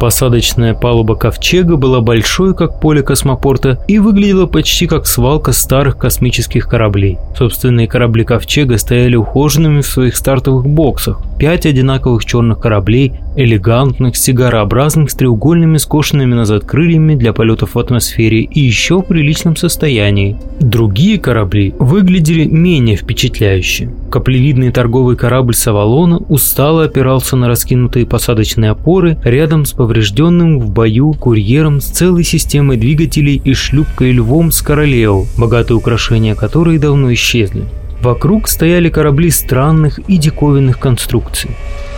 Посадочная палуба ковчега была большой, как поле космопорта, и выглядела почти как свалка старых космических кораблей. Собственные корабли ковчега стояли ухоженными в своих стартовых боксах. Пять одинаковых черных кораблей, элегантных, сигарообразных, с треугольными скошенными назад крыльями для полетов в атмосфере и еще в приличном состоянии. Другие корабли выглядели менее впечатляюще. Каплевидный торговый корабль Савалона устало опирался на раскинутые посадочные опоры рядом с поврежденным в бою курьером с целой системой двигателей и шлюпкой львом с Королео, богатые украшения которой давно исчезли. Вокруг стояли корабли странных и диковинных конструкций.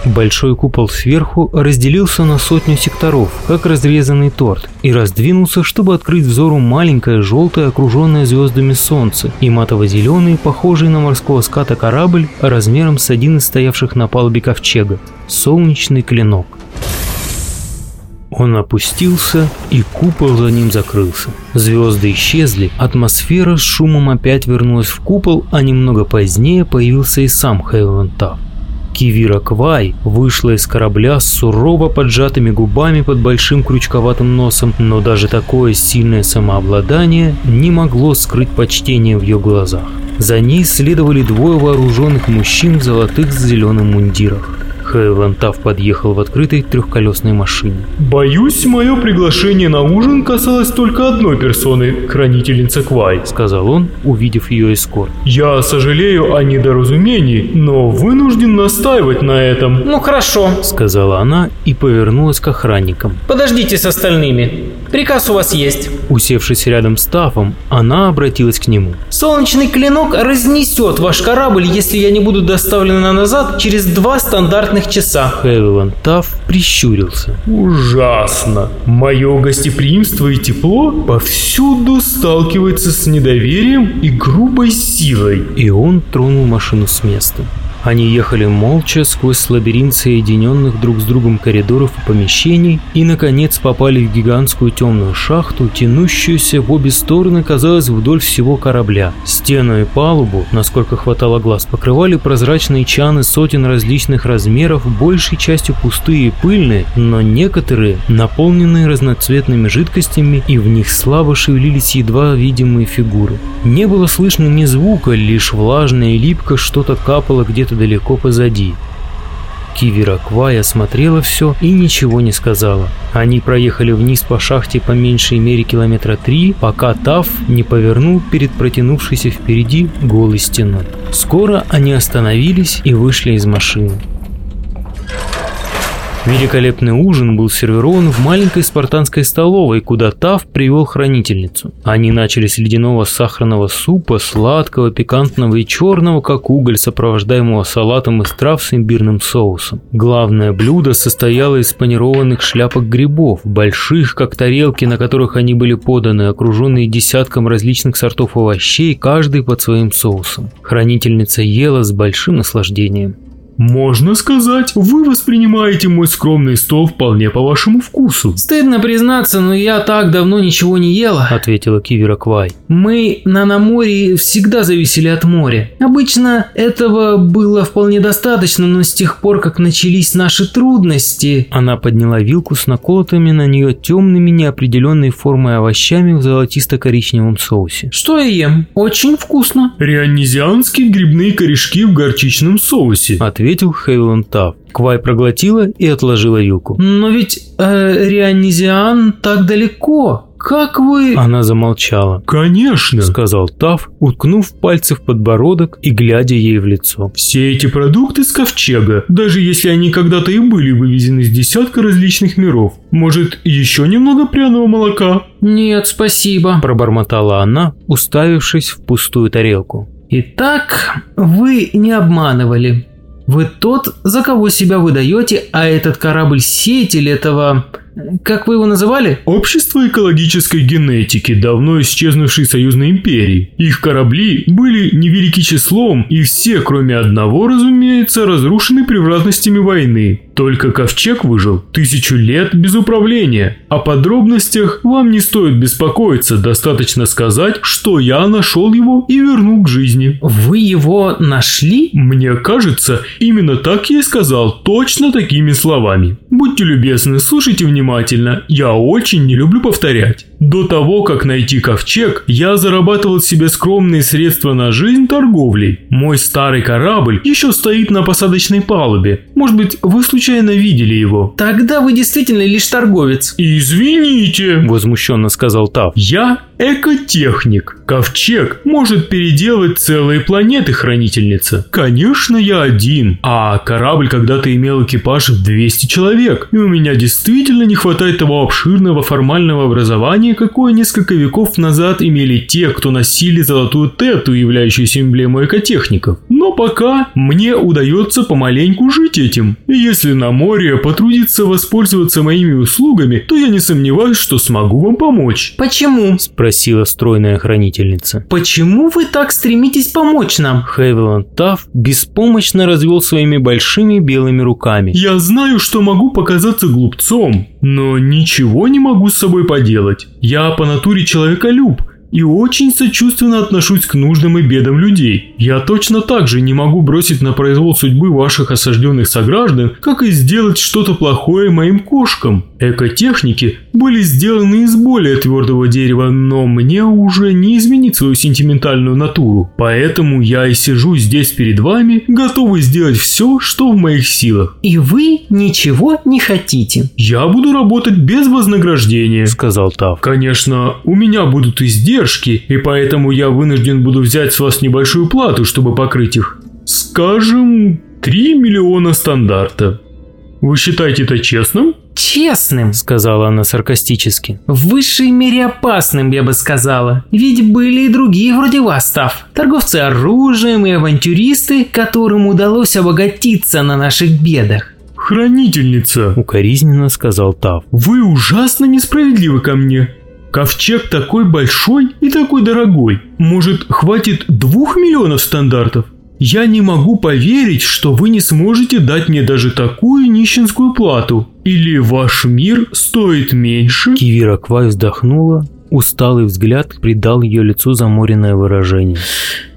Большой купол сверху разделился на сотню секторов, как разрезанный торт, и раздвинулся, чтобы открыть взору маленькое желтое, окруженное звездами солнце, и матово-зеленый, похожий на морского ската корабль размером с один из стоявших на палубе ковчега – солнечный клинок. Он опустился, и купол за ним закрылся. Звезды исчезли, атмосфера с шумом опять вернулась в купол, а немного позднее появился и сам Хейвен Тафф. Кивира Квай вышла из корабля с сурово поджатыми губами под большим крючковатым носом, но даже такое сильное самообладание не могло скрыть почтение в ее глазах. За ней следовали двое вооруженных мужчин в золотых с зеленым мундирах. Хейвен Тафф подъехал в открытой трехколесной машине. «Боюсь, мое приглашение на ужин касалось только одной персоны, хранительница Квай», — сказал он, увидев ее эскорт. «Я сожалею о недоразумении, но вынужден настаивать на этом». «Ну хорошо», — сказала она и повернулась к охранникам. «Подождите с остальными. Приказ у вас есть». Усевшись рядом с Тафом, она обратилась к нему. «Солнечный клинок разнесет ваш корабль, если я не буду доставлена назад через два стандартных часа». Хевилан Таф прищурился. «Ужасно. Мое гостеприимство и тепло повсюду сталкивается с недоверием и грубой силой». И он тронул машину с места. Они ехали молча сквозь лабиринт соединенных друг с другом коридоров и помещений и, наконец, попали в гигантскую темную шахту, тянущуюся в обе стороны, казалось, вдоль всего корабля. Стену и палубу, насколько хватало глаз, покрывали прозрачные чаны сотен различных размеров, большей частью пустые и пыльные, но некоторые наполненные разноцветными жидкостями, и в них слабо шевелились едва видимые фигуры. Не было слышно ни звука, лишь влажно и липко что-то капало где-то где-то далеко позади. Кивера Квая смотрела все и ничего не сказала. Они проехали вниз по шахте по меньшей мере километра три, пока Тав не повернул перед протянувшейся впереди голой стеной. Скоро они остановились и вышли из машины. Великолепный ужин был сервирован в маленькой спартанской столовой, куда Тав привел хранительницу. Они начали с ледяного сахарного супа, сладкого, пикантного и черного, как уголь, сопровождаемого салатом из трав с имбирным соусом. Главное блюдо состояло из панированных шляпок грибов, больших, как тарелки, на которых они были поданы, окруженные десятком различных сортов овощей, каждый под своим соусом. Хранительница ела с большим наслаждением. Можно сказать, вы воспринимаете мой скромный стол вполне по вашему вкусу. Стыдно признаться, но я так давно ничего не ела, ответила Кивера Квай. Мы на Наморе всегда зависели от моря. Обычно этого было вполне достаточно, но с тех пор, как начались наши трудности... Она подняла вилку с наколотыми на нее темными неопределенной формой овощами в золотисто-коричневом соусе. Что я ем? Очень вкусно. Рионизианские грибные корешки в горчичном соусе, ответил ответил Хейлон Тафф. Квай проглотила и отложила вилку. «Но ведь э, Рионизиан так далеко. Как вы...» Она замолчала. «Конечно», — сказал Таф, уткнув пальцы в подбородок и глядя ей в лицо. «Все эти продукты с ковчега, даже если они когда-то и были вывезены из десятка различных миров. Может, еще немного пряного молока?» «Нет, спасибо», — пробормотала она, уставившись в пустую тарелку. «Итак, вы не обманывали. Вы тот, за кого себя выдаете, а этот корабль-сеятель этого... Как вы его называли? Общество экологической генетики, давно исчезнувшей союзной империи. Их корабли были невелики числом, и все, кроме одного, разумеется, разрушены превратностями войны. Только ковчег выжил тысячу лет без управления. О подробностях вам не стоит беспокоиться, достаточно сказать, что я нашел его и вернул к жизни. Вы его нашли? Мне кажется, именно так я и сказал, точно такими словами. Будьте любезны, слушайте внимательно. Я очень не люблю повторять. До того, как найти ковчег, я зарабатывал себе скромные средства на жизнь торговлей. Мой старый корабль еще стоит на посадочной палубе. Может быть, вы случайно видели его? Тогда вы действительно лишь торговец. Извините, Возмущенно сказал Тав. я экотехник. Ковчег может переделать целые планеты, хранительница. Конечно, я один. А корабль когда-то имел экипаж в 200 человек. И у меня действительно не хватает того обширного формального образования, какое несколько веков назад имели те, кто носили золотую тету, являющуюся эмблемой экотехников. Но пока мне удается помаленьку жить этим. И если на море потрудиться воспользоваться моими услугами, то я не сомневаюсь, что смогу вам помочь. Почему? Спросила стройная хранительница. Почему вы так стремитесь помочь нам? Хевиланд Тав беспомощно развел своими большими белыми руками. Я знаю, что могу показаться глупцом, но ничего не могу с собой поделать. Я по натуре человеколюб и очень сочувственно отношусь к нуждам и бедам людей. Я точно так же не могу бросить на произвол судьбы ваших осажденных сограждан, как и сделать что-то плохое моим кошкам. Экотехники были сделаны из более твердого дерева, но мне уже не изменить свою сентиментальную натуру. Поэтому я и сижу здесь перед вами, готовый сделать все, что в моих силах. И вы ничего не хотите. Я буду работать без вознаграждения. Сказал Тав. Конечно, у меня будут издержки, и поэтому я вынужден буду взять с вас небольшую плату, чтобы покрыть их. Скажем, 3 миллиона стандарта. Вы считаете это честным? Честным. Сказала она саркастически. В высшей мере опасным, я бы сказала. Ведь были и другие вроде вас, Тав. Торговцы оружием и авантюристы, которым удалось обогатиться на наших бедах. Хранительница, Укоризненно сказал Тав. вы ужасно несправедливы ко мне. Ковчег такой большой и такой дорогой. Может, хватит двух миллионов стандартов? Я не могу поверить, что вы не сможете дать мне даже такую нищенскую плату. Или ваш мир стоит меньше? Кивира Квай вздохнула. Усталый взгляд придал ее лицу заморенное выражение.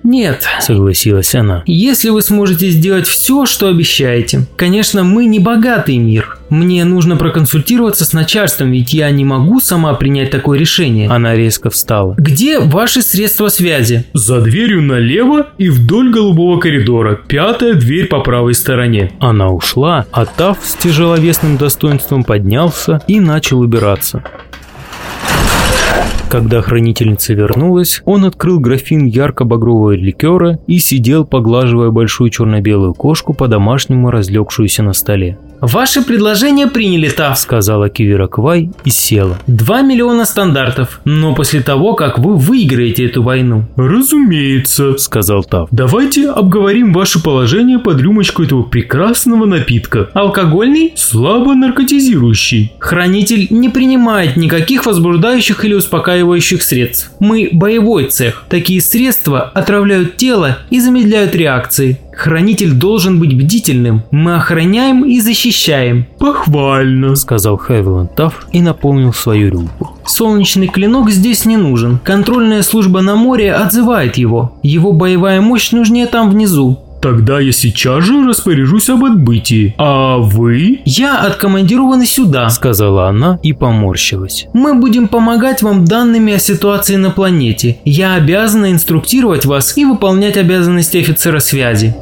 Нет, Согласилась она. если вы сможете сделать все, что обещаете. Конечно, мы не богатый мир. Мне нужно проконсультироваться с начальством, ведь я не могу сама принять такое решение. Она резко встала. Где ваши средства связи? За дверью налево и вдоль голубого коридора. Пятая дверь по правой стороне. Она ушла, а Тав с тяжеловесным достоинством поднялся и начал убираться. Когда хранительница вернулась, он открыл графин ярко-багрового ликера и сидел, поглаживая большую черно-белую кошку, по-домашнему разлегшуюся на столе. Ваше предложение приняли, Тав. Сказала Кивира Квай и села. 2 миллиона стандартов, но после того, как вы выиграете эту войну. Разумеется. Сказал Тав. Давайте обговорим ваше положение под рюмочку этого прекрасного напитка. Алкогольный? Слабо наркотизирующий. Хранитель не принимает никаких возбуждающих или успокаивающих средств. Мы боевой цех. Такие средства отравляют тело и замедляют реакции. Хранитель должен быть бдительным. Мы охраняем и защищаем. Похвально. Сказал Хевиланд Тав и наполнил свою рюмку. Солнечный клинок здесь не нужен. Контрольная служба на море отзывает его. Его боевая мощь нужнее там внизу. Тогда я сейчас же распоряжусь об отбытии. А вы? Я откомандирована сюда. Сказала она и поморщилась. Мы будем помогать вам данными о ситуации на планете. Я обязана инструктировать вас и выполнять обязанности офицера связи.